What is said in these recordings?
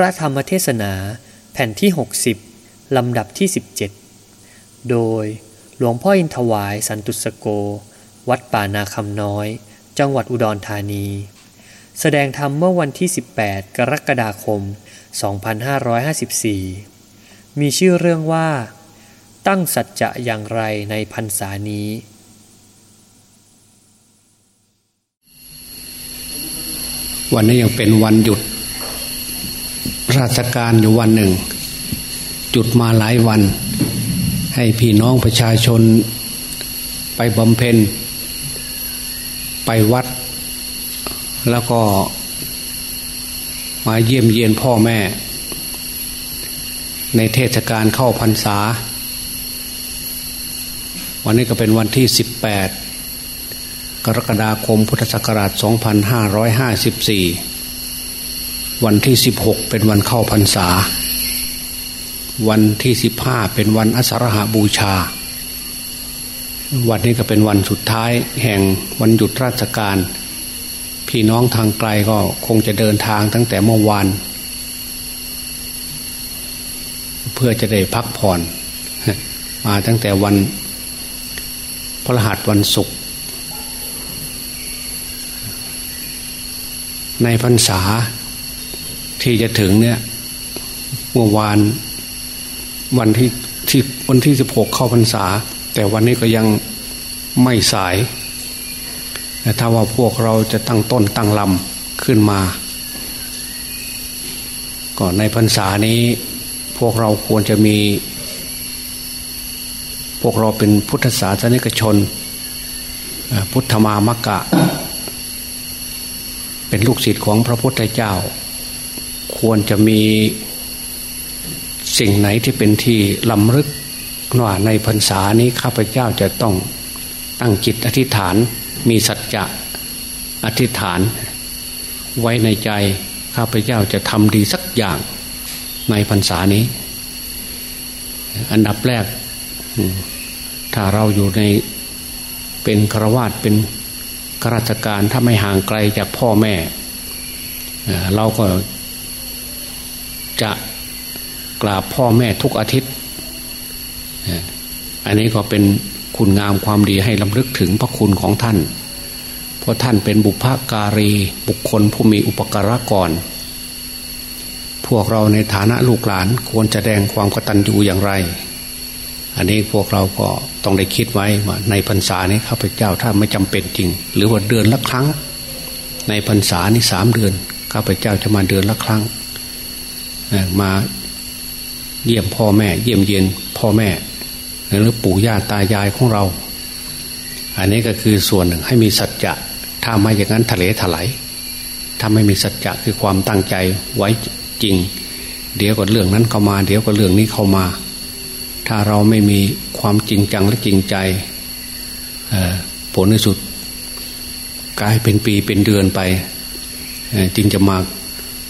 ระธรรมเทศนาแผ่นที่ 60 ลำดับที่ 17 โดยหลวงพ่ออินทวายสันตุสโก วัดป่านาคำน้อย จังหวัดอุดรธานี แสดงธรรมเมื่อวันที่ 18 กรกฎาคม 2554 มีชื่อเรื่องว่า ตั้งสัจจะอย่างไรในพรรษานี้วันนี้ยังเป็นวันหยุด ราชการอยู่วันหนึ่ง จุดมาหลายวัน ให้พี่น้องประชาชนไปบำเพ็ญ ไปวัด แล้วก็มาเยี่ยมเยียนพ่อแม่ ในเทศกาลเข้าพรรษา วันนี้ก็เป็นวันที่ 18 กรกฎาคมพุทธศักราช 2554 วันที่16เป็นวันเข้าพรรษา วันที่15เป็นวันอัสรหาบูชา วันนี้ก็เป็นวันสุดท้ายแห่งวันหยุดราชการ พี่น้องทางไกลก็คงจะเดินทางตั้งแต่เมื่อวานเพื่อจะได้พักผ่อน มาตั้งแต่วันพระหัสวันศุกร์ในพรรษา ที่จะถึงเนี่ยเมื่อวานวันที่ที่วันที่สิบหกเข้าพรรษา แต่วันนี้ก็ยังไม่สายแต่ถ้าว่าพวกเราจะตั้งต้นตั้งลำขึ้นมา ก่อนในพรรษานี้พวกเราควรจะมี พวกเราเป็นพุทธศาสนิกชน พุทธมามกะ เป็นลูกศิษย์ของพระพุทธเจ้า ควรจะมีสิ่งไหนที่เป็นที่ลำลึกว่าในพรรษานี้ข้าพเจ้าจะต้องตั้งจิตอธิษฐาน มีสัจจะอธิษฐาน ไว้ในใจข้าพเจ้าจะทำดีสักอย่างในพรรษานี้ อันดับแรก ถ้าเราอยู่ในเป็นครวาสเป็นข้าราชการถ้าไม่ห่างไกลจากพ่อแม่ เราก็ จะกราบพ่อแม่ทุกอาทิตย์ อันนี้ก็เป็นคุณงามความดีให้ลำลึกถึงพระคุณของท่าน เพราะท่านเป็นบุพการีบุคคลผู้มีอุปการะก่อน พวกเราในฐานะลูกหลานควรจะแสดงความกตัญญูอย่างไร อันนี้พวกเราก็ต้องได้คิดไว้ว่าในพรรษานี้ข้าพเจ้าถ้าไม่จำเป็นจริง หรือว่าเดือนละครั้ง ในพรรษานี้สามเดือนข้าพเจ้าจะมาเดือนละครั้ง มาเยี่ยมพ่อแม่ เยี่ยมเย็นพ่อแม่หรือปู่ย่าตายายของเรา อันนี้ก็คือส่วนหนึ่งให้มีสัจจะถ้าไม่อย่างนั้นทะเลถลายถ้าไม่มีสัจจะคือความตั้งใจไว้จริง เดี๋ยวก็เรื่องนั้นเข้ามา เดี๋ยวก็เรื่องนี้เข้ามา ถ้าเราไม่มีความจริงจังและจริงใจผลในสุดกลายเป็นปีเป็นเดือนไปจึงจะมา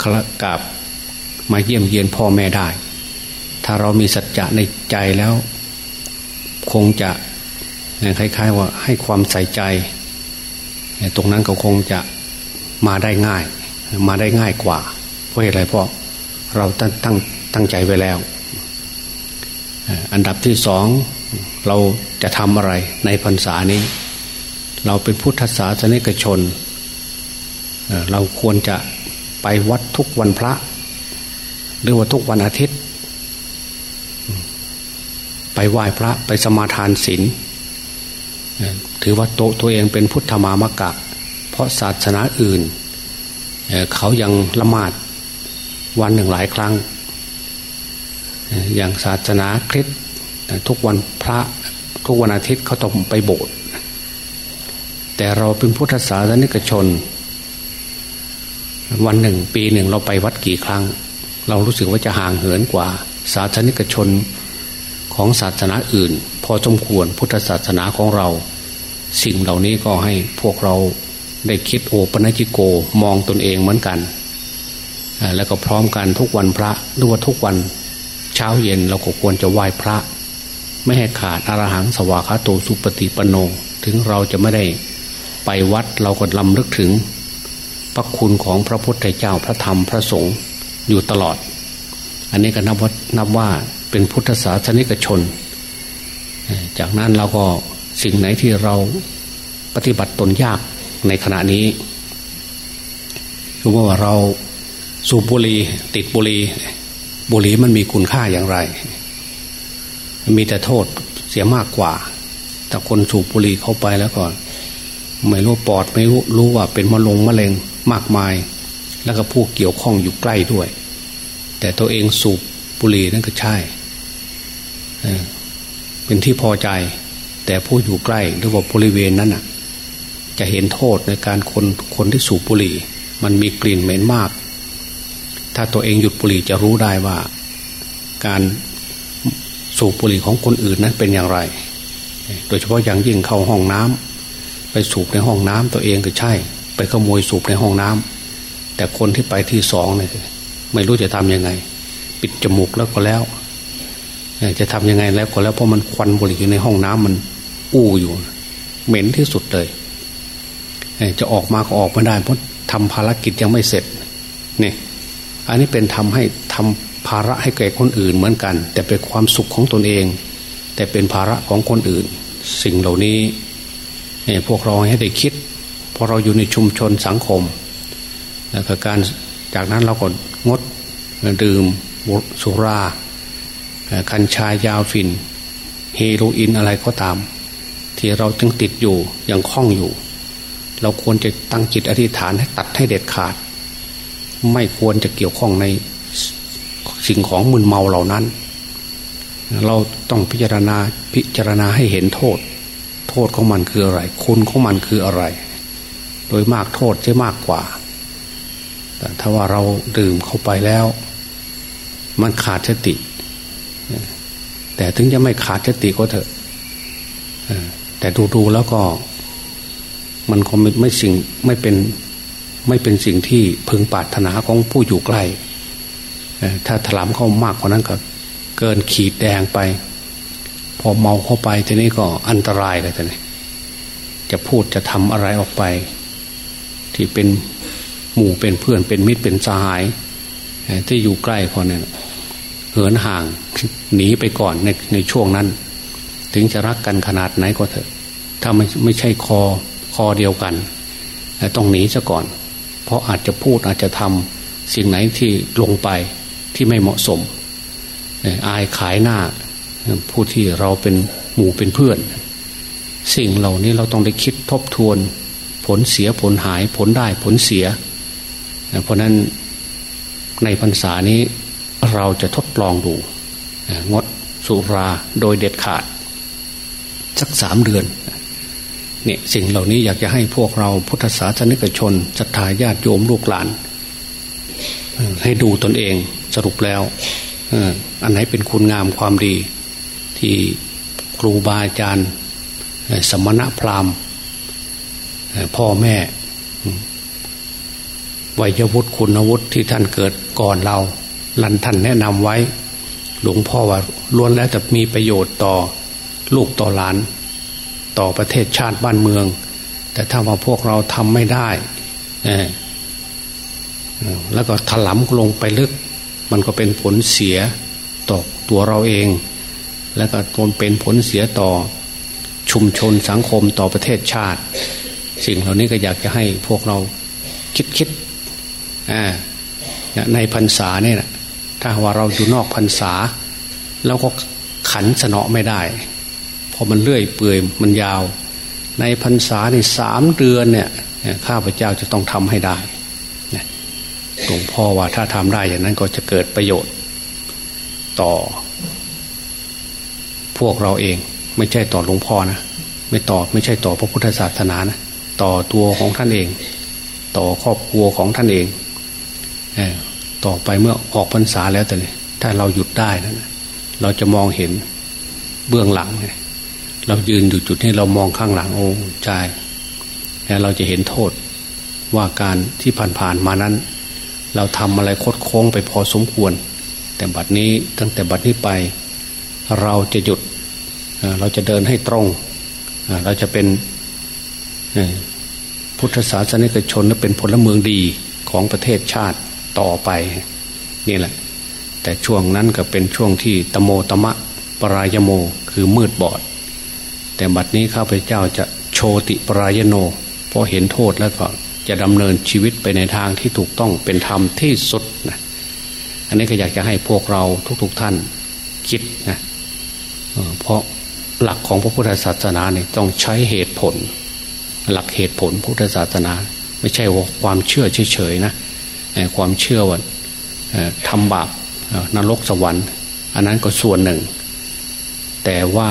คละกาบ มาเยี่ยมเยียนพ่อแม่ได้ ถ้าเรามีสัจจะในใจแล้ว คงจะคล้ายๆว่าให้ความใส่ใจ ตรงนั้นก็คงจะมาได้ง่าย มาได้ง่ายกว่า เพราะเหตุไรเพราะเราตั้งตั้งตั้งใจไว้แล้ว อันดับที่สองเราจะทำอะไรในพรรษานี้ เราเป็นพุทธศาสนิกชน เราควรจะไปวัดทุกวันพระ หรือว่าทุกวันอาทิตย์ ไปไหว้พระไปสมาทานศีลถือว่าโตตัวเองเป็นพุทธมามกะ เพราะศาสนาอื่นเขายังละหมาดวันหนึ่งหลายครั้ง อย่างศาสนาคริสต์ทุกวันพระทุกวันอาทิตย์เขาต้องไปโบสถ์แต่เราเป็นพุทธศาสนิกชน วันหนึ่งปีหนึ่งเราไปวัดกี่ครั้ง เรารู้สึกว่าจะห่างเหินกว่า ศาสนิกชนของศาสนาอื่น พอสมควรพุทธศาสนาของเรา สิ่งเหล่านี้ก็ให้พวกเราได้คิดโอปนัจิโกมองตนเองเหมือนกัน แล้วก็พร้อมกันทุกวันพระหรือว่าทุกวันเช้าเย็นเราก็ควรจะไหว้พระ ไม่ให้ขาดอรหังสวากาโตสุปฏิปโน ถึงเราจะไม่ได้ไปวัดเราก็ลำลึกถึง พระคุณของพระพุทธเจ้าพระธรรมพระสงฆ์ อยู่ตลอด อันนี้ก็นับว่านับว่าเป็นพุทธศาสนิกชน จากนั้นเราก็สิ่งไหนที่เราปฏิบัติตนยากในขณะนี้คือว่าเราสูบบุหรี่ติดบุหรี่บุหรี่มันมีคุณค่าอย่างไร มีแต่โทษเสียมากกว่า แต่คนสูบบุหรี่เข้าไปแล้วก็ไม่รู้ปอดไม่รู้รู้ว่าเป็นมะลงมะเร็งมากมาย แล้วก็ผู้เกี่ยวข้องอยู่ใกล้ด้วย แต่ตัวเองสูบบุหรี่นั่นก็ใช่เป็นที่พอใจ แต่ผู้อยู่ใกล้หรือว่าบริเวณนั้นอะ จะเห็นโทษในการคนคนที่สูบบุหรี่ มันมีกลิ่นเหม็นมาก ถ้าตัวเองหยุดบุหรี่จะรู้ได้ว่า การสูบบุหรี่ของคนอื่นนั้นเป็นอย่างไร โดยเฉพาะอย่างยิ่งเข้าห้องน้ำไปสูบในห้องน้ำตัวเองก็ใช่ ไปขโมยสูบในห้องน้ำ แต่คนที่ไปที่สองเนี่ยไม่รู้จะทำยังไง ปิดจมูกแล้วก็แล้วจะทำยังไงแล้วก็แล้วเพราะมันควันบุหรี่อยู่ในห้องน้ำมันอู้อยู่ เหม็นที่สุดเลยจะออกมาก็ออกไม่ได้ เพราะทำภารกิจยังไม่เสร็จนี่อันนี้เป็นทำให้ทำภาระให้แก่คนอื่นเหมือนกัน แต่เป็นความสุขของตนเอง แต่เป็นภาระของคนอื่น สิ่งเหล่านี้พวกเราให้ได้คิดพอเราอยู่ในชุมชนสังคม แล้วก็การจากนั้นเราก็งดดื่มสุรากัญชายาวฟินเฮโรอีนอะไรก็ตาม ที่เราจึงติดอยู่ยังคล้องอยู่ เราควรจะตั้งจิตอธิษฐานให้ตัดให้เด็ดขาด ไม่ควรจะเกี่ยวข้องในสิ่งของมึนเมาเหล่านั้น เราต้องพิจารณาพิจารณาให้เห็นโทษ โทษของมันคืออะไร คุณของมันคืออะไร โดยมากโทษจะมากกว่า แต่ถ้าว่าเราดื่มเข้าไปแล้ว มันขาดสติ แต่ถึงจะไม่ขาดสติก็เถอะแต่ดูๆแล้วก็ มันคงไม่สิ่งไม่เป็นไม่เป็นสิ่งที่พึงปรารถนาของผู้อยู่ใกล้ถ้าถลำเข้ามากกว่านั้นก็ เกินขีดแดงไป พอเมาเข้าไปทีนี้ก็อันตรายเลยทีนี้จะพูดจะทำอะไรออกไป ที่เป็น หมู่เป็นเพื่อนเป็นมิตรเป็นสหาย ที่อยู่ใกล้พอเนี่ยเหินห่างหนีไปก่อนในในช่วงนั้น ถึงจะรักกันขนาดไหนก็เถอะ ถ้าไม่ไม่ใช่คอคอเดียวกันต้องหนีซะก่อน เพราะอาจจะพูดอาจจะทำสิ่งไหนที่ลงไปที่ไม่เหมาะสมอายขายหน้า ผู้ที่เราเป็นหมู่เป็นเพื่อน สิ่งเหล่านี้เราต้องได้คิดทบทวน ผลเสียผลหายผลได้ผลเสีย เพราะนั้นในพรรษานี้เราจะทดลองดู งดสุราโดยเด็ดขาด สักสามเดือนเนี่ยสิ่งเหล่านี้อยากจะให้พวกเราพุทธศาสนิกชนศรัทธาญาติโยมลูกหลาน ให้ดูตนเองสรุปแล้วอันไหนเป็นคุณงามความดี ที่ครูบาอาจารย์ สมณะพราหมณ์พ่อแม่ วัยวุฒิคุณวุฒิที่ท่านเกิดก่อนเราลันท่านแนะนำไว้ หลวงพ่อว่าล้วนแล้วจะมีประโยชน์ต่อลูกต่อหลาน ต่อประเทศชาติบ้านเมือง แต่ถ้าว่าพวกเราทำไม่ได้แล้วก็ถลำลงไปลึก มันก็เป็นผลเสียต่อตัวเราเอง แล้วก็ตนเป็นผลเสียต่อชุมชนสังคมต่อประเทศชาติ สิ่งเหล่านี้ก็อยากจะให้พวกเราคิดคิด ในพรรษาเนี่ยถ้าว่าเราอยู่นอกพรรษาแล้วก็ขันสนอไม่ได้พอมันเลื่อยเปื่อยมันยาว ในพรรษาในสามเดือนเนี่ยข้าพเจ้าจะต้องทำให้ได้หลวงพ่อว่าถ้าทำได้อย่างนั้นก็จะเกิดประโยชน์ ต่อ พวกเราเอง ไม่ใช่ต่อหลวงพ่อนะไม่ต่อไม่ใช่ต่อพระพุทธศาสนานะต่อตัวของท่านเอง ต่อครอบครัวของท่านเอง ต่อไปเมื่อออกพรรษาแล้วแต่เนี่ยถ้าเราหยุดได้นะเราจะมองเห็นเบื้องหลังเรายืนอยู่จุดนี้เรามองข้างหลังโอ้ใจแล้วเราจะเห็นโทษว่าการที่ผ่านๆมานั้น เราทำอะไรคดโค้งไปพอสมควร แต่บัดนี้ตั้งแต่บัดนี้ไป เราจะหยุดเราจะเดินให้ตรง เราจะเป็นพุทธศาสนิกชนและเป็นพลเมืองดีของประเทศชาติ ต่อไป นี่แหละ แต่ช่วงนั้นก็เป็นช่วงที่ตโมตมะ ปรายโมคือมืดบอด แต่บัดนี้ข้าพเจ้าจะโชติปรายโนพอเห็นโทษแล้วก็จะดำเนินชีวิตไปในทางที่ถูกต้องเป็นธรรมที่สุดนะอันนี้ก็อยากจะให้พวกเราทุกๆทท่านคิดนะเพราะหลักของพระพุทธศาสนาเนี่ยต้องใช้เหตุผล หลักเหตุผลพุทธศาสนา ไม่ใช่ว่าความเชื่อเฉยๆนะ ความเชื่อว่าทำบาปนรกสวรรค์ อันนั้นก็ส่วนหนึ่ง แต่ว่า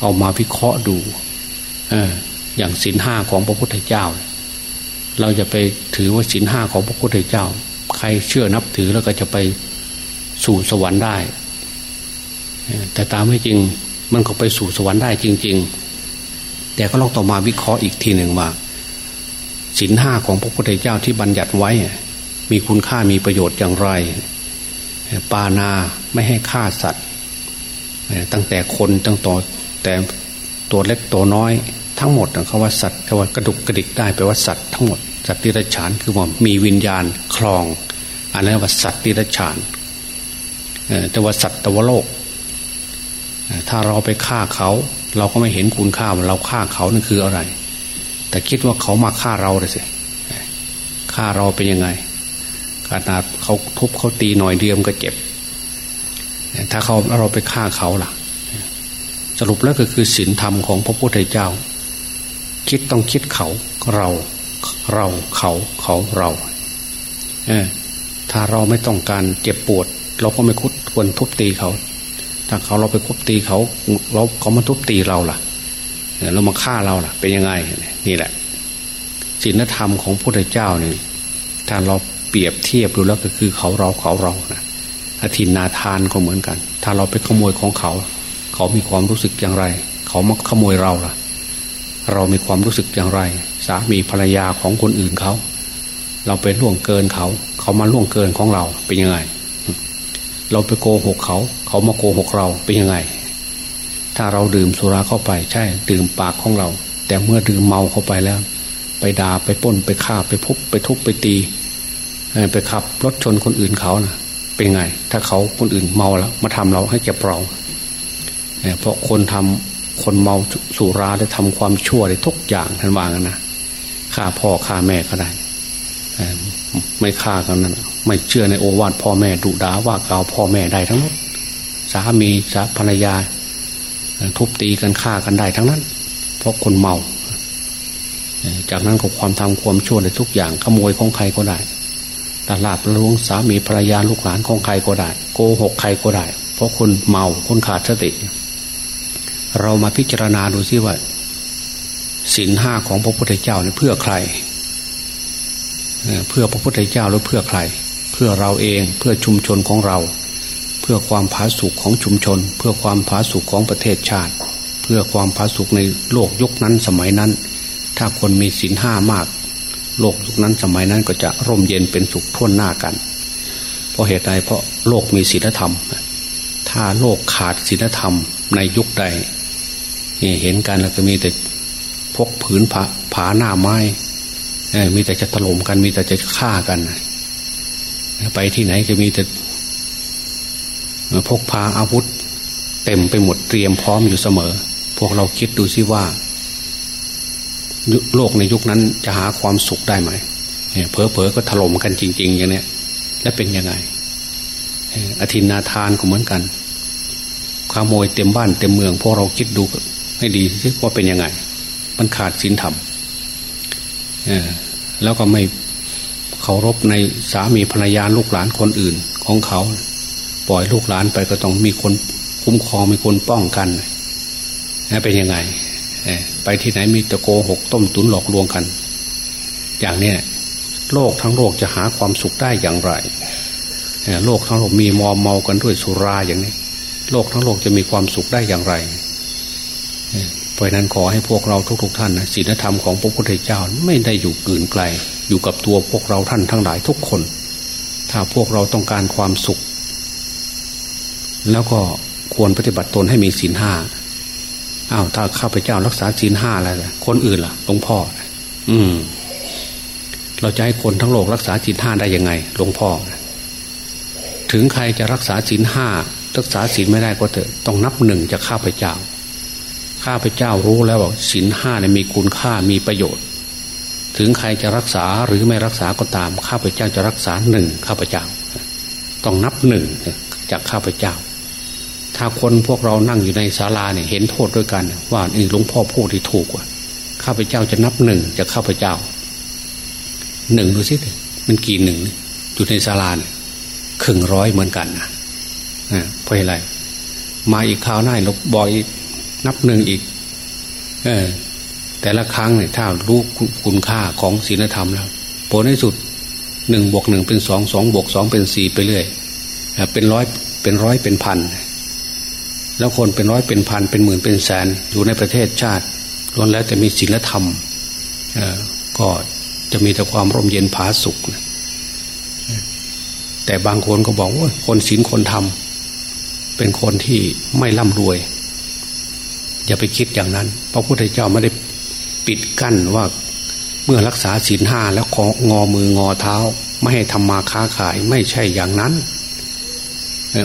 เอามาวิเคราะห์ดูอย่างศีลห้าของพระพุทธเจ้า เราจะไปถือว่าศีลห้าของพระพุทธเจ้า ใครเชื่อนับถือแล้วก็จะไปสู่สวรรค์ได้ แต่ตามไม่จริงมันก็ไปสู่สวรรค์ได้จริง ๆ แต่ก็ลองต่อมาวิเคราะห์อีกทีหนึ่งว่า ศีลห้าของพระพุทธเจ้าที่บัญญัติไว้ มีคุณค่ามีประโยชน์อย่างไร ปานาไม่ให้ฆ่าสัตว์ ตั้งแต่คนตั้งต่อแต่ตัวเล็กตัวน้อยทั้งหมดคำว่าสัตว์คำว่ากระดุกกระดิกได้แปลว่าสัตว์ทั้งหมดสัตว์ที่ระฉานคือว่ามีวิญญาณคลอง อันนั้นว่าสัตว์ที่ระฉานแต่ว่าสัตว์ตวโลก ถ้าเราไปฆ่าเขา เราก็ไม่เห็นคุณค่าว่าเราฆ่าเขานั่นคืออะไร แต่คิดว่าเขามาฆ่าเราเลยสิฆ่าเราเป็นยังไงขนาดเขาทุบเขาตีหน่อยเดียวก็เจ็บ ถ้าเขาเราไปฆ่าเขาล่ะ สรุปแล้วก็คือศีลธรรมของพระพุทธเจ้า คิดต้องคิดเขาเรา เราเขาเขาเราเออถ้าเราไม่ต้องการเจ็บปวด เราก็ไม่คุดควรทุบตีเขา ถ้าเขาเราไปคุบตีเขาเราเขามาทุบตีเราล่ะ เรามาฆ่าเราล่ะ เป็นยังไงนี่แหละศีลธรรมของพระพุทธเจ้าเนี่ยถ้าเราเปรียบเทียบดูแล้วก็คือเขาเราเขาเรานะอธินาทานก็เหมือนกัน ถ้าเราไปขโมยของเขา เขามีความรู้สึกอย่างไร เขามาขโมยเราล่ะ เรามีความรู้สึกอย่างไร สามีภรรยาของคนอื่นเขา เราไปล่วงเกินเขา เขามาล่วงเกินของเราเป็นยังไง เราไปโกหกเขา เขามาโกหกเราเป็นยังไง ถ้าเราดื่มสุราเข้าไปใช่ ดื่มปากของเรา แต่เมื่อดื่มเมาเข้าไปแล้ว ไปด่าไปป้นไปฆ่าไปพบไปทุบไปตี ไปขับรถชนคนอื่นเขานะเป็นไง ถ้าเขาคนอื่นเมาแล้วมาทำเราให้เจ็บเราเพราะคนทำคนเมาสุราได้ทำความชั่วได้ทุกอย่างท่านวากันนะฆ่าพ่อฆ่าแม่ก็ได้ไม่ฆ่ากันนั้นไม่เชื่อในโอวาทพ่อแม่ดุด่าว่ากล่าวพ่อแม่ได้ทั้งหมดสามีสาภรรยา ทุบตีกันฆ่ากันได้ทั้งนั้น เพราะคนเมา จากนั้นก็ความทำความชั่วในทุกอย่างขโมยของใครก็ได้ตลาดลวงสามีภรรยาลูกหลานของใครก็ได้ โกหกใครก็ได้ เพราะคนเมาคนขาดสติ เรามาพิจารณาดูซิว่าศีลห้าของพระพุทธเจ้าเนี่ยเพื่อใคร เพื่อพระพุทธเจ้าหรือเพื่อใคร เพื่อเราเองเพื่อชุมชนของเรา พื่อความผาสุกของชุมชน เพื่อความผาสุกของประเทศชาติ เพื่อความผาสุกในโลกยุคนั้นสมัยนั้น ถ้าคนมีศีลห้ามาก โลกยุคนั้นสมัยนั้นก็จะร่มเย็นเป็นสุขท่วนหน้ากัน เพราะเหตุใดเพราะโลกมีศีลธรรม ถ้าโลกขาดศีลธรรมในยุคใดเห็นกันแล้วก็มีแต่พกผืนผาผาหน้าไม้มีแต่จะถล่มกันมีแต่จะฆ่ากัน ไปที่ไหนก็มีแต่ พกพาอาวุธ เต็มไปหมดเตรียมพร้อมอยู่เสมอ พวกเราคิดดูซิว่า โลกในยุคนั้นจะหาความสุขได้ไหมเพอเพอก็ถล่มกันจริง ๆ อย่างเนี้ยและเป็นยังไงอธินาทานก็เหมือนกันขโมยเต็มบ้านเต็มเมือง พวกเราคิดดูให้ดีว่าเป็นยังไง มันขาดศีลธรรมแล้วก็ไม่เคารพในสามีภรรยาลูกหลานคนอื่นของเขา ปล่อยลูกหลานไปก็ต้องมีคนคุ้มครองมีคนป้องกันนะเป็นยังไงไปที่ไหนมีตะโกหกต้มตุนหลอกลวงกัน อย่างนี้โลกทั้งโลกจะหาความสุขได้อย่างไรโลกทั้งโลกมีมอมเมากันด้วยสุราอย่างนี้ โลกทั้งโลกจะมีความสุขได้อย่างไรเพราะนั้นขอให้พวกเราทุกๆทท่านนะศีลธรรมของพระพุทธเจ้าไม่ได้อยู่กื่นไกล อยู่กับตัวพวกเราท่านทั้งหลายทุกคน ถ้าพวกเราต้องการความสุข แล้วก็ควรปฏิบัติตนให้มีศีลห้าอ้าวถ้าข้าพเจ้ารักษาศีลห้าอะไรล่ะคนอื่นล่ะหลวงพ่อ อืม เราจะให้คนทั้งโลกรักษาศีลห้าได้ยังไงหลวงพ่อ ถึงใครจะรักษาศีลห้ารักษาศีลไม่ได้ก็เถอะต้องนับหนึ่งจากข้าพเจ้า ข้าพเจ้ารู้แล้วว่าศีลห้าเนี่ยมีคุณค่ามีประโยชน์ ถึงใครจะรักษาหรือไม่รักษาก็ตาม ข้าพเจ้าจะรักษาหนึ่งข้าพเจ้า ต้องนับหนึ่งจากข้าพเจ้า ถ้าคนพวกเรานั่งอยู่ในศาลาเนี่ยเห็นโทษด้วยกัน ว่านี่หลวงพ่อพูดที่ถูกกว่าข้าพเจ้าจะนับหนึ่งจากข้าพเจ้าหนึ่งดูสิมันกี่หนึ่งอยู่ในศาลาเนี่ยครึ่งร้อยเหมือนกันนะเพราะอะไร มาอีกคราวหน้าเราบอกอีนับหนึ่งอีก เออ แต่ละครั้งเนี่ยถ้ารู้คุณค่าของศีลธรรมแล้วผลในสุดหนึ่งบวกหนึ่งเป็นสองสองบวกสองเป็นสี่ไปเรื่อยเป็นร้อยเป็นร้อยเป็นพัน แล้วคนเป็นร้อยเป็นพันเป็นหมื่นเป็นแสนอยู่ในประเทศชาติล้วนแล้วแต่มีศีลธรรมก็จะมีแต่ความร่มเย็นผาสุกนะแต่บางคนก็บอกว่าคนศีลคนธรรมเป็นคนที่ไม่ร่ำรวย อย่าไปคิดอย่างนั้นพระพุทธเจ้าไม่ได้ปิดกั้นว่าเมื่อรักษาศีลห้าแล้วของอมืองอเท้า ไม่ให้ทำมาค้าขายไม่ใช่อย่างนั้น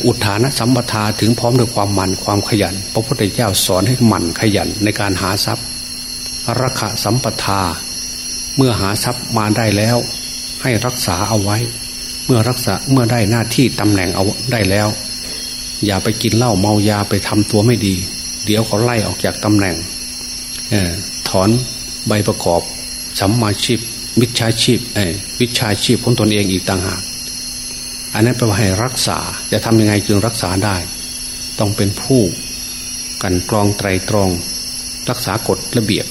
อุทานสัมปทาถึงพร้อมด้วยความหมั่นความขยัน พระพุทธเจ้าสอนให้หมั่นขยันในการหาทรัพย์รักษาสัมปทา เมื่อหาทรัพย์มาได้แล้ว ให้รักษาเอาไว้ เมื่อรักษาเมื่อได้หน้าที่ตำแหน่งเอาได้แล้ว อย่าไปกินเหล้าเมายาไปทำตัวไม่ดี เดี๋ยวเขาไล่ออกจากตำแหน่งอถอนใบประกอบสัมมาชีพมิจฉาชีพวิชาชีพของตนเองอีกต่างหาก อันนั้นแปลว่าให้รักษา จะทำยังไงจึงรักษาได้ ต้องเป็นผู้กันกรองไตรตรอง รักษากฎระเบียบ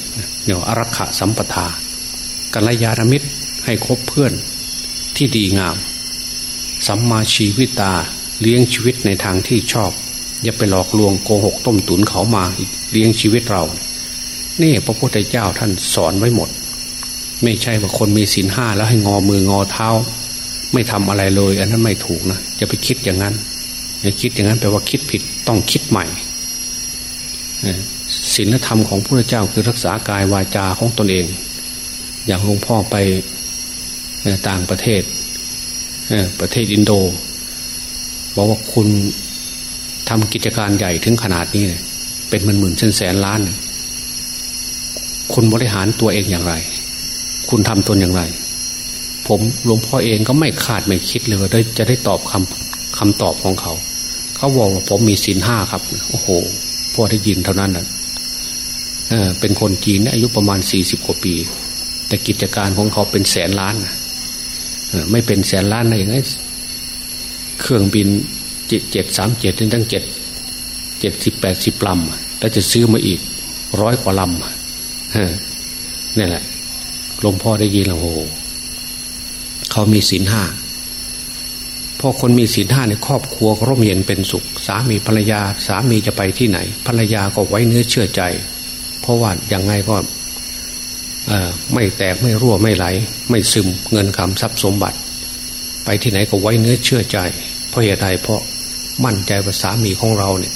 เดี๋ยวอรักขะสัมปทากัลยาณมิตรให้คบเพื่อนที่ดีงาม สัมมาชีวิตาเลี้ยงชีวิตในทางที่ชอบ อย่าไปหลอกลวงโกหกต้มตุนเขามาเลี้ยงชีวิตเรา นี่พระพุทธเจ้าท่านสอนไว้หมด ไม่ใช่ว่าคนมีศีลห้าแล้วให้งอมืองอเท้า ไม่ทำอะไรเลย อันนั้นไม่ถูกนะจะไปคิดอย่างนั้นอย่าคิดอย่างนั้นแปลว่าคิดผิดต้องคิดใหม่ศีลธรรมของพระเจ้าคือรักษากายวาจาของตนเอง อย่างหลวงพ่อไปต่างประเทศประเทศอินโด บอกว่าคุณทำกิจการใหญ่ถึงขนาดนี้เนี่ยเป็นหมื่นหมื่นแสนแสนล้าน คุณบริหารตัวเองอย่างไร คุณทำตนอย่างไร ผมหลวงพ่อเองก็ไม่คาดไม่คิดเลยว่าได้จะได้ตอบคำคำตอบของเขา เขาบอกว่าผมมีศีลห้าครับ โอ้โหพ่อได้ยินเท่านั้นนะเออเป็นคนจีนอายุประมาณสี่สิบกว่าปี แต่กิจการของเขาเป็นแสนล้านนะไม่เป็นแสนล้านได้ยังไงเครื่องบินเจ็ดเจ็ดสามเจ็ดตั้งเจ็ดเจ็ดสิบแปดสิบลำแล้วจะซื้อมาอีกร้อยกว่าลำนี่แหละหลวงพ่อได้ยินแล้วโอ้ เขามีศีลห้าพอคนมีศีลห้าในครอบครัวร่มเย็นเป็นสุข สามีภรรยาสามีจะไปที่ไหน ภรรยาก็ไว้เนื้อเชื่อใจ เพราะว่าอย่างไงก็ไม่แตกไม่รั่วไม่ไหล ไม่ซึมเงินคำทรัพย์สมบัติ ไปที่ไหนก็ไว้เนื้อเชื่อใจ เพราะเหตุใดเพราะมั่นใจว่าสามีของเราเนี่ย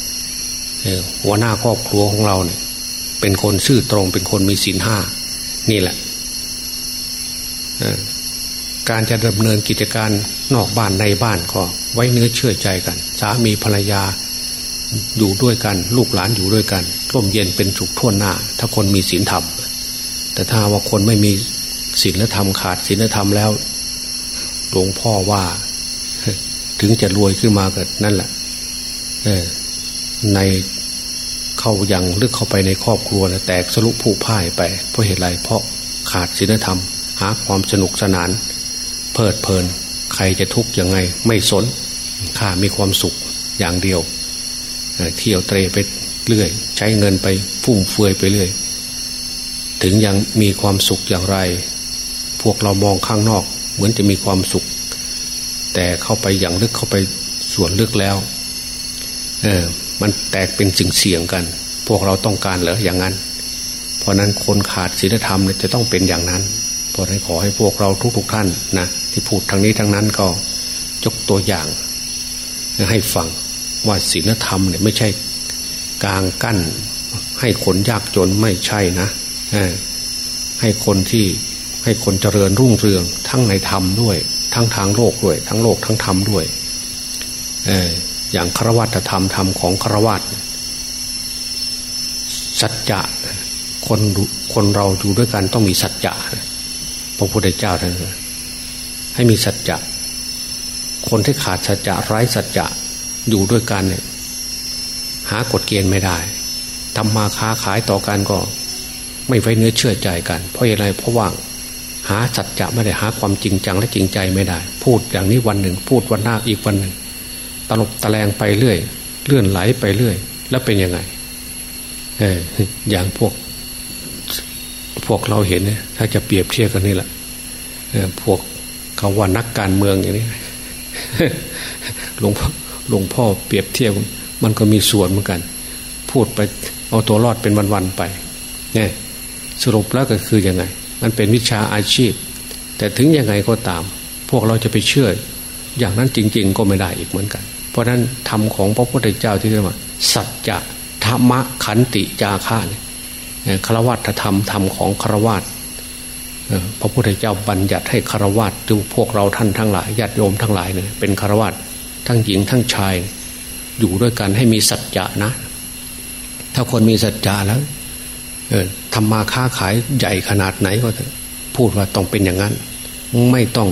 หัวหน้าครอบครัวของเราเนี่ย เป็นคนซื่อตรงเป็นคนมีศีลห้านี่แหละ การจะดำเนินกิจการนอกบ้านในบ้านก็ไว้เนื้อเชื่อใจกัน สามีภรรยาอยู่ด้วยกัน ลูกหลานอยู่ด้วยกันร่มเย็นเป็นสุขทั่วหน้า ถ้าคนมีศีลธรรม แต่ถ้าว่าคนไม่มีศีลธรรมขาดศีลธรรมแล้วหลวงพ่อว่า ถึงจะรวยขึ้นมาก็นั่นแหละในเข้ายังลึกเข้าไปในครอบครัวนะแตกสรุปผู้พ่ายไปเพราะเหตุไรเพราะขาดศีลธรรม หาความสนุกสนาน เพลิดเพลิน ใครจะทุกข์ยังไงไม่สนข้ามีความสุขอย่างเดียวเที่ยวเตรไปเรื่อย ใช้เงินไปฟุ่มเฟือยไปเรื่อย ถึงยังมีความสุขอย่างไร พวกเรามองข้างนอก เหมือนจะมีความสุข แต่เข้าไปอย่างลึกเข้าไปส่วนลึกแล้วเออมันแตกเป็นสิ่งเสี่ยงกัน พวกเราต้องการเหรออย่างนั้น เพราะนั้นคนขาดศีลธรรมเนี่ยจะต้องเป็นอย่างนั้น เพราะนั้นขอให้พวกเราทุกๆทท่านนะ ที่พูดทางนี้ทางนั้นก็ยกตัวอย่าง ให้ฟังว่าศีลธรรมเนี่ยไม่ใช่กลางกั้น ให้คนยากจนไม่ใช่นะให้คนที่ให้คนเจริญรุ่งเรือง ทั้งในธรรมด้วย ทั้งทางโลกด้วย ทั้งโลกทั้งธรรมด้วยอออย่างครวัตธรรมธรรมของครวัตสัจจะคนคนเราอยู่ด้วยกันต้องมีสัจจะพระพุทธเจ้าท่าน ให้มีสัจจะ คนที่ขาดสัจจะไร้สัจจะอยู่ด้วยกันเนี่ย หากฎเกณฑ์ไม่ได้ทำมาค้าขายต่อกันก็ ไม่ไว้เนื้อเชื่อใจกัน เพราะอะไรเพราะว่าหาสัจจะไม่ได้หาความจริงจังและจริงใจไม่ได้ พูดอย่างนี้วันหนึ่ง พูดวันหน้าอีกวันหนึ่ง ตลบตะแลงไปเรื่อย เลื่อนไหลไปเรื่อย แล้วเป็นยังไงเอออย่างพวก พวกเราเห็นเนี่ยถ้าจะเปรียบเทียบกันนี่แหละพวก เขาว่านักการเมืองอย่างนี้หลวงพ่อหลวงพ่อเปรียบเทียบมันก็มีส่วนเหมือนกัน พูดไปเอาตัวรอดเป็นวันๆไป เนี่ย สรุปแล้วก็คือยังไง มันเป็นวิชาอาชีพ แต่ถึงยังไงก็ตาม พวกเราจะไปเชื่อ อย่างนั้นจริง ๆ ก็ไม่ได้อีกเหมือนกัน เพราะนั้นธรรมของพระพุทธเจ้าที่เรียกว่า สัจจะธรรมะขันติจาระเนี่ยคารวัตธรรมธรรมของคารวัต พระพุทธเจ้าบัญญัติให้คารวะดูพวกเราท่านทั้งหลายญาติโยมทั้งหลายเนี่ยเป็นคารวะทั้งหญิงทั้งชาย อยู่ด้วยกันให้มีสัจจะนะ ถ้าคนมีสัจจะแล้วทำมาค้าขายใหญ่ขนาดไหนก็พูดว่าต้องเป็นอย่างนั้น ไม่ต้อง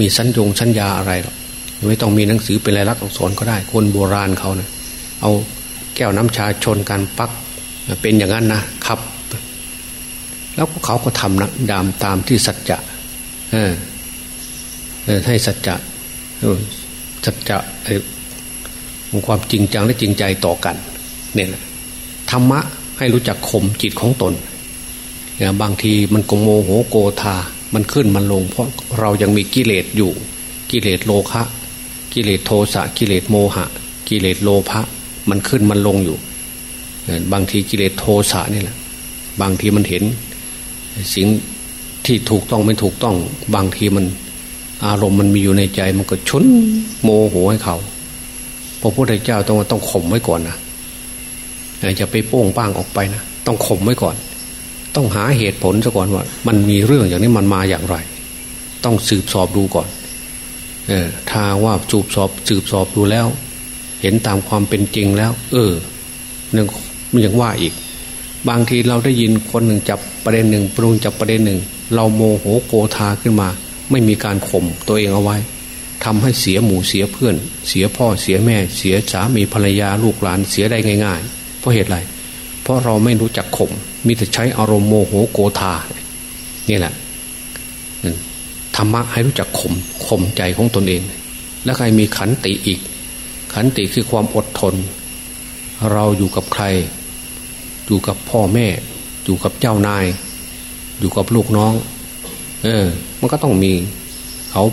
มีสัญญงสัญญาอะไรหรอกไม่ต้องมีหนังสือเป็นลายลักษณ์อักษรก็ได้ คนโบราณเขาเนะี่ยเอาแก้วน้ำชาชนกันปักเป็นอย่างนั้นนะครับ แล้วเขาก็ทำนะดามตามที่สัจจะให้สัจจะสัจจะความจริงจังและจริงใจต่อกันเนี่ยธรรมะให้รู้จักข่มจิตของตนบางทีมันโกโมโหโกธา มันขึ้นมันลง เพราะเรายังมีกิเลสอยู่ กิเลสโลภะกิเลสโทสะกิเลสโมหะ กิเลสโลภะมันขึ้นมันลงอยู่ บางทีกิเลสโทสะนี่แหละ บางทีมันเห็น สิ่งที่ถูกต้องไม่ถูกต้อง บางทีมัน อารมณ์มันมีอยู่ในใจ มันก็ชุนโมโหให้เขาพระพุทธเจ้าต้องต้องข่มไว้ก่อนนะจะไปโป้งป้างออกไปนะต้องข่มไว้ก่อน ต้องหาเหตุผลซะก่อนว่า มันมีเรื่องอย่างนี้มันมาอย่างไร ต้องสืบสอบดูก่อน เออถ้าว่าสืบสอบสืบสอบดูแล้ว เห็นตามความเป็นจริงแล้ว เออหนึ่งมันยังว่าอีก บางทีเราได้ยินคนหนึ่งจับประเด็นหนึ่ง ปรุงจับประเด็นหนึ่ง เราโมโหโกธาขึ้นมา ไม่มีการข่มตัวเองเอาไว้ทำให้เสียหมู่เสียเพื่อน เสียพ่อเสียแม่ เสียสามีภรรยาลูกหลานเสียได้ง่าย ๆ เพราะเหตุไรเพราะเราไม่รู้จักข่มมีแต่ใช้อารมณ์โมโหโกธานี่แหละธรรมะให้รู้จักข่มข่มใจของตนเอง แล้วใครมีขันติอีก ขันติคือความอดทน เราอยู่กับใคร อยู่กับพ่อแม่ อยู่กับเจ้านาย อยู่กับลูกน้อง เออ มันก็ต้องมี เขา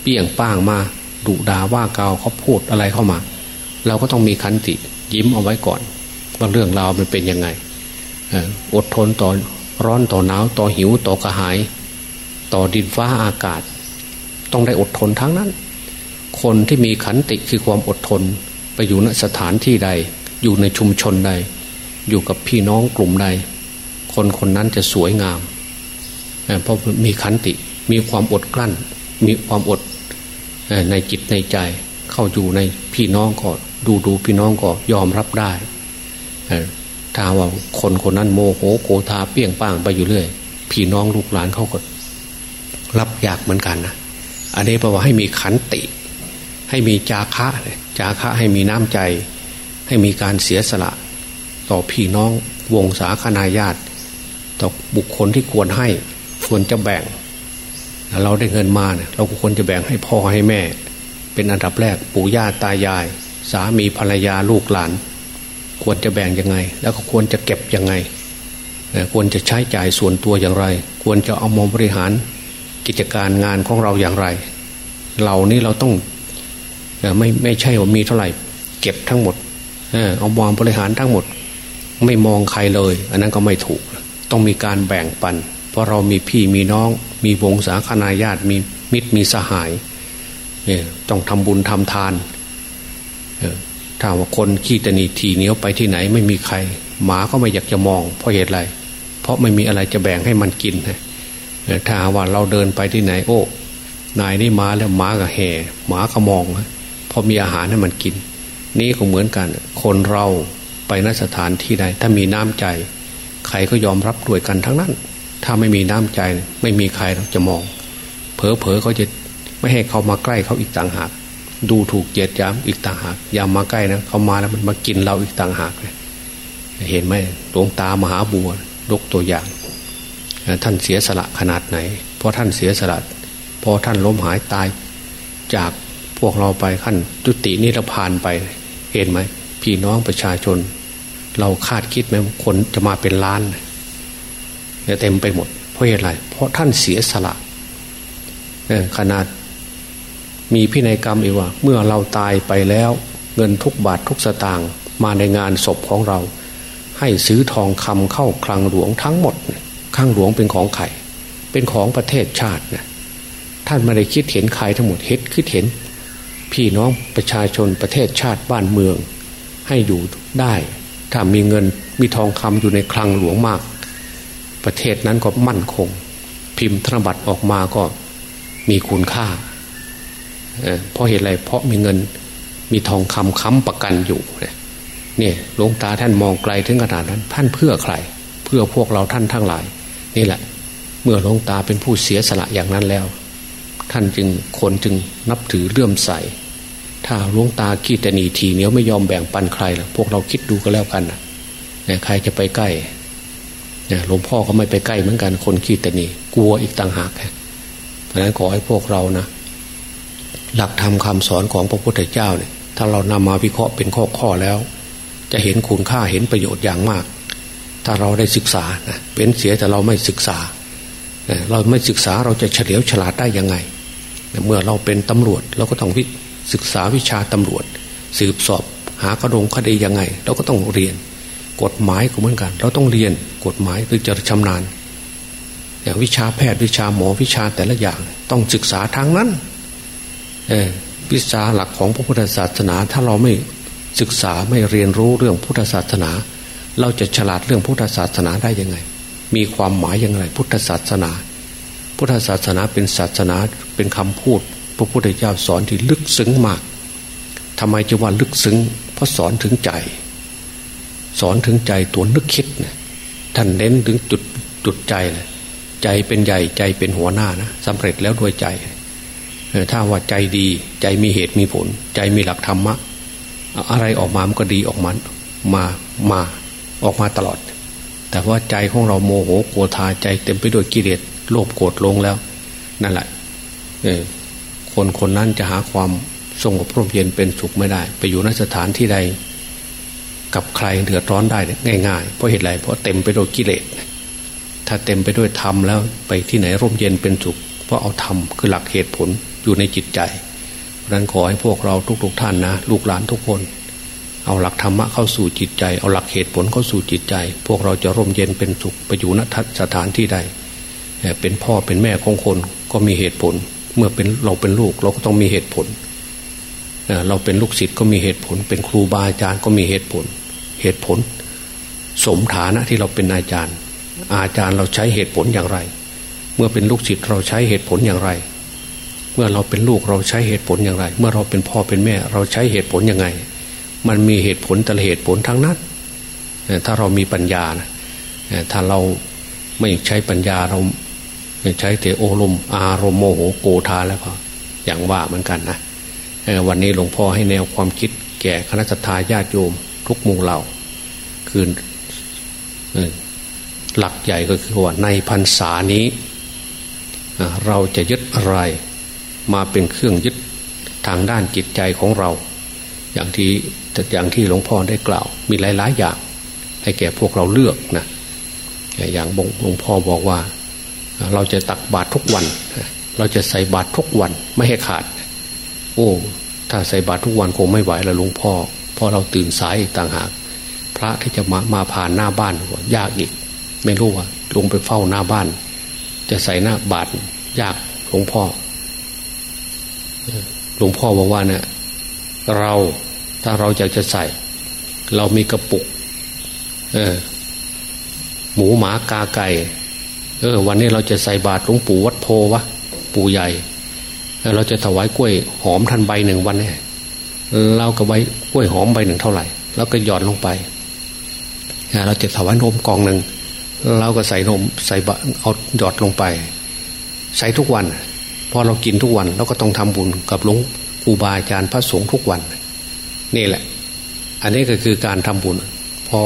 เปี่ยงป้างมาดุดาว่าเกาเขาพูดอะไรเข้ามา เราก็ต้องมีคันติ ยิ้มเอาไว้ก่อนว่าเรื่องราวมันเป็นยังไงอดทนต่อร้อนต่อหนาวต่อหิวต่อกระหาย ต่อดินฟ้าอากาศ ต้องได้อดทนทั้งนั้น คนที่มีขันติคือความอดทนไปอยู่ณสถานที่ใด อยู่ในชุมชนใด อยู่กับพี่น้องกลุ่มใด คนคนนั้นจะสวยงาม เพราะมีขันติ มีความอดกลั้น มีความอดในจิตในใจ เข้าอยู่ในพี่น้องก็ดูดูพี่น้องก็ยอมรับได้ถ้าว่าคนคนนั้นโมโหโกธาเปี้ยงป้างไปอยู่เรื่อย พี่น้องลูกหลานเขาก็รับยากเหมือนกันนะอันนี้แปลว่าให้มีขันติ ให้มีจาคะจาคะให้มีน้ำใจ ให้มีการเสียสละ ต่อพี่น้องวงศาคณาญาติ ต่อบุคคลที่ควรให้ควรจะแบ่ง เราได้เงินมาเนี่ยเราควรจะแบ่งให้พ่อให้แม่ เป็นอันดับแรกปู่ย่าตายาย สามีภรรยาลูกหลาน ควรจะแบ่งยังไง แล้วก็ควรจะเก็บยังไงควรจะใช้จ่ายส่วนตัวอย่างไร ควรจะเอามองบริหารกิจการงานของเราอย่างไร เหล่านี้เราต้องไม่ไม่ใช่ว่ามีเท่าไหร่ เก็บทั้งหมด เอามองบริหารทั้งหมด ไม่มองใครเลย อันนั้นก็ไม่ถูก ต้องมีการแบ่งปัน เพราะเรามีพี่มีน้อง มีวงศาคณาญาติมีมิตรมีสหายเนี่ยต้องทำบุญทำทานถ้าว่าคนขี้ตนีทีเหนียวไปที่ไหนไม่มีใคร หมาก็ไม่อยากจะมอง เพราะเหตุอะไร เพราะไม่มีอะไรจะแบ่งให้มันกินถ้าว่าเราเดินไปที่ไหน โอ้นายนี่มาแล้วหมาก็แห่หมาก็มองเพพอมีอาหารให้มันกิน นี่ก็เหมือนกัน คนเรา ไปนสถานที่ใดถ้ามีน้ำใจ ใครก็ยอมรับด้วยกันทั้งนั้น ถ้าไม่มีน้ำใจไม่มีใครจะมอง เผลอเผลอเขาจะไม่ให้เขามาใกล้เขาอีกต่างหาก ดูถูกเยียดย้ำอีกต่างหากอย่ามาใกล้นะเขามาแล้วมันมากินเราอีกต่างหากเห็นไหมดวงตามหาบัวยกตัวอย่าง ท่านเสียสละขนาดไหนเพราะท่านเสียสละพอท่านล้มหายตาย จากพวกเราไปขั้นจุตินิรพานไป เห็นไหมพี่น้องประชาชน เราคาดคิดไหมคนจะมาเป็นล้านเนี่ยเต็มไปหมด เพราะเหตุไรเพราะท่านเสียสละขนาดมีพินัยกรรมอีกว่า เมื่อเราตายไปแล้ว เงินทุกบาททุกสตางค์มาในงานศพของเรา ให้ซื้อทองคำเข้าคลังหลวงทั้งหมดคลังหลวงเป็นของใครเป็นของประเทศชาตินะท่านไม่ได้คิดเห็นใครทั้งหมดเห็นคิดเห็น พี่น้องประชาชนประเทศชาติบ้านเมือง ให้อยู่ได้ ถ้ามีเงินมีทองคำอยู่ในคลังหลวงมาก ประเทศนั้นก็มั่นคง พิมพ์ธนบัตรออกมาก็มีคุณค่าเพราะเหตุอะไรเพราะมีเงินมีทองคำค้ำประกันอยู่เนี่ยหลวงตาท่านมองไกลถึงขนาดนั้น ท่านเพื่อใคร เพื่อพวกเราท่านทั้งหลาย นี่แหละ เมื่อหลวงตาเป็นผู้เสียสละอย่างนั้นแล้ว ท่านจึงคนจึงนับถือเลื่อมใส ถ้าหลวงตาขี้แตนีทีเหนียวไม่ยอมแบ่งปันใครล่ะพวกเราคิดดูก็แล้วกันนะใครจะไปใกล้หลวงพ่อก็ไม่ไปใกล้เหมือนกันคนขี้แตนีกลัวอีกต่างหากเพราะนั้นขอให้พวกเรานะหลักธรรมคาสอนของพระพุทธเจ้าเนี่ย ถ้าเรานำมาวิเคราะห์เป็นข้อข้อแล้ว จะเห็นคุณค่าเห็นประโยชน์อย่างมาก ถ้าเราได้ศึกษานะเป็นเสียแต่เราไม่ศึกษาเราไม่ศึกษาเราจะเฉลียวฉลาดได้ยังไง เมื่อเราเป็นตำรวจเราก็ต้องวิ ศึกษาวิชาตำรวจ สืบสอบหากระดงคดียังไง เราก็ต้องเรียน กฎหมายก็เหมือนกัน เราต้องเรียนกฎหมายคือจะชำนาญอย่างวิชาแพทย์วิชาหมอวิชาแต่ละอย่างต้องศึกษาทางนั้นวิชาหลักของพระพุทธศาสนา ถ้าเราไม่ศึกษาไม่เรียนรู้เรื่องพุทธศาสนา เราจะฉลาดเรื่องพุทธศาสนาได้ยังไง มีความหมายยังไงพุทธศาสนา พุทธศาสนาเป็นศาสนาเป็นคำพูด พระพุทธเจ้าสอนที่ลึกซึ้งมากทำไมจะว่าลึกซึ้งเพราะสอนถึงใจ สอนถึงใจตัวนึกคิดนะท่านเน้นถึงจุดจุดใจเลยใจเป็นใหญ่ใจเป็นหัวหน้านะสำเร็จแล้วด้วยใจถ้าว่าใจดีใจมีเหตุมีผล ใจมีหลักธรรมะ อะไรออกมามันก็ดีออกมามามาออกมาตลอด แต่ว่าใจของเราโมโหโกรธาใจเต็มไปด้วยกิเลสโลภโกรธลงแล้ว นั่นแหละ คนคนนั้นจะหาความสงบร่มเย็นเป็นสุขไม่ได้ ไปอยู่นสถานที่ใด กับใครเดือดร้อนได้ง่ายๆ เพราะเหตุไรเพราะเต็มไปด้วยกิเลส ถ้าเต็มไปด้วยธรรมแล้วไปที่ไหนร่มเย็นเป็นสุข เพราะเอาธรรมคือหลักเหตุผลอยู่ในจิตใจเพราะนั้นขอให้พวกเราทุกๆทท่านนะ ลูกหลานทุกคน เอาหลักธรรมะเข้าสู่จิตใจ เอาหลักเหตุผลเข้าสู่จิตใจ พวกเราจะร่มเย็นเป็นสุขไปอยู่ณสถานที่ใดเป็นพ่อเป็นแม่ของคนก็มีเหตุผล เมื่อเป็นเราเป็นลูกเราก็ต้องมีเหตุผลเราเป็นลูกศิษย์ก็มีเหตุผล เป็นครูบาอาจารย์ก็มีเหตุผล เหตุผล สมฐานะที่เราเป็นอาจารย์ อาจารย์เราใช้เหตุผลอย่างไร เมื่อเป็นลูกศิษย์เราใช้เหตุผลอย่างไร เมื่อเราเป็นลูกเราใช้เหตุผลอย่างไร เมื่อเราเป็นพ่อเป็นแม่ เราใช้เหตุผลยังไง มันมีเหตุผลแต่ละเหตุผลทั้งนั้นถ้าเรามีปัญญานะถ้าเราไม่ใช้ปัญญาเรา ใช้แต่โอลมอารมโมโหโกธาแล้วก็อย่างว่าเหมือนกันนะวันนี้หลวงพ่อให้แนวความคิดแก่คณะทาญาติโยมทุกมุงเหล่า คือหลักใหญ่ก็คือว่าในพรรษานี้ เราจะยึดอะไรมาเป็นเครื่องยึดทางด้านจิตใจของเรา อย่างที่อย่างที่หลวงพ่อได้กล่าว มีหลาย ๆ อย่าง ให้แก่พวกเราเลือกนะอย่างหลวงพ่อบอกว่า เราจะตักบาตรทุกวัน เราจะใส่บาตรทุกวันไม่ให้ขาด โอ้ถ้าใส่บาตรทุกวันคงไม่ไหวแล้วหลวงพ่อเพราะเราตื่นสายอีกต่างหาก พระที่จะมามาผ่านหน้าบ้านยากอีก ไม่รู้ว่าลงไปเฝ้าหน้าบ้าน จะใส่หน้าบาตรยากหลวงพ่อหลวงพ่อบอกว่าเนี่ยเราถ้าเราอยากจะใส่ เรามีกระปุก เออ หมูหมากาไก่ เออ วันนี้เราจะใส่บาตรหลวงปู่วัดโพวะปู่ใหญ่เราจะถวายกล้วยหอมทันใบหนึ่งวันเนี่ยเราก็ไว้กล้วยหอมใบหนึ่งเท่าไหร่ แล้วก็หย่อนลงไปเราจะถวายนมกองหนึ่งเราก็ใส่นมใส่เอาหยอดลงไป ใส่ทุกวันพอเรากินทุกวันเราก็ต้องทำบุญกับหลวงครูบาอาจารย์พระสงฆ์ทุกวัน นี่แหละ อันนี้ก็คือการทำบุญพอ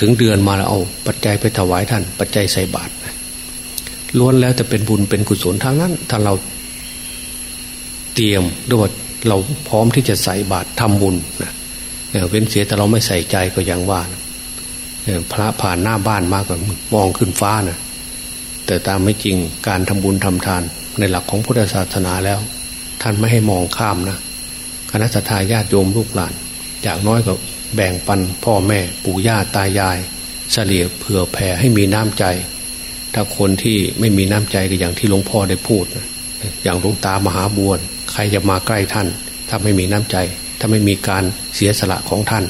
ถึงเดือนมาแล้วเอาปัจจัยไปถวายท่าน ปัจจัยใส่บาตร ล้วนแล้วจะเป็นบุญเป็นกุศลทางนั้น ถ้าเราเตรียมด้วยเราพร้อมที่จะใส่บาตรทำบุญนะเว้นเสียแต่เราไม่ใส่ใจก็ย่างว่านะพระผ่านหน้าบ้านมากกว่ามองขึ้นฟ้านะแต่ตามไม่จริงการทำบุญทำทาน ในหลักของพุทธศาสนาแล้ว ท่านไม่ให้มองข้ามนะคณะทาญาติโยมลูกหลานอย่างน้อยก็แบ่งปันพ่อแม่ปู่ย่าตายายเฉลี่ยเผื่อแผ่ให้มีน้ำใจ ถ้าคนที่ไม่มีน้ำใจก็อย่างที่หลวงพ่อได้พูด อย่างหลวงตามหาบวนใครจะมาใกล้ท่าน ถ้าไม่มีน้ำใจ ถ้าไม่มีการเสียสละของท่าน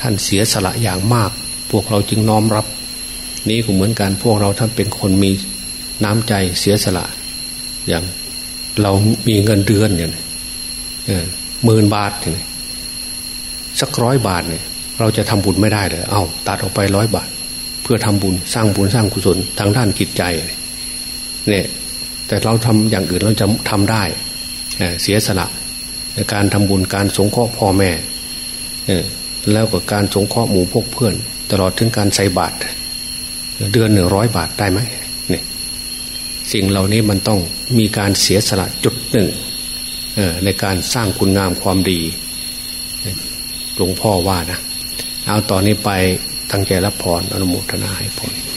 ท่านเสียสละอย่างมาก พวกเราจึงน้อมรับ นี้ก็เหมือนกันพวกเราท่านเป็นคนมีน้ำใจเสียสละ อย่างเรามีเงินเดือนอย่างหมื่นบาทอย่างสักร้อยบาทเนี่ย เราจะทำบุญไม่ได้เลยเอาตัดออกไปร้อยบาท พื่อทำบุญสร้างบุญสร้างกุศลทางด้านจิตใจเนี่ยแต่เราทำอย่างอื่นเราจะทำได้เสียสละในการทำบุญการสงเคราะห์พ่อแม่แล้วก็การสงเคราะห์หมู่พวกเพื่อน ตลอดถึงการใส่บาตรเดือนหนึ่งร้อยบาทได้ไหมเนี่ยสิ่งเหล่านี้มันต้องมีการเสียสละจุดหนึ่งในการสร้างคุณงามความดีหลวงพ่อว่านะเอาตอนนี้ไป ตั้งใจรับพรอนุโมทนาให้พร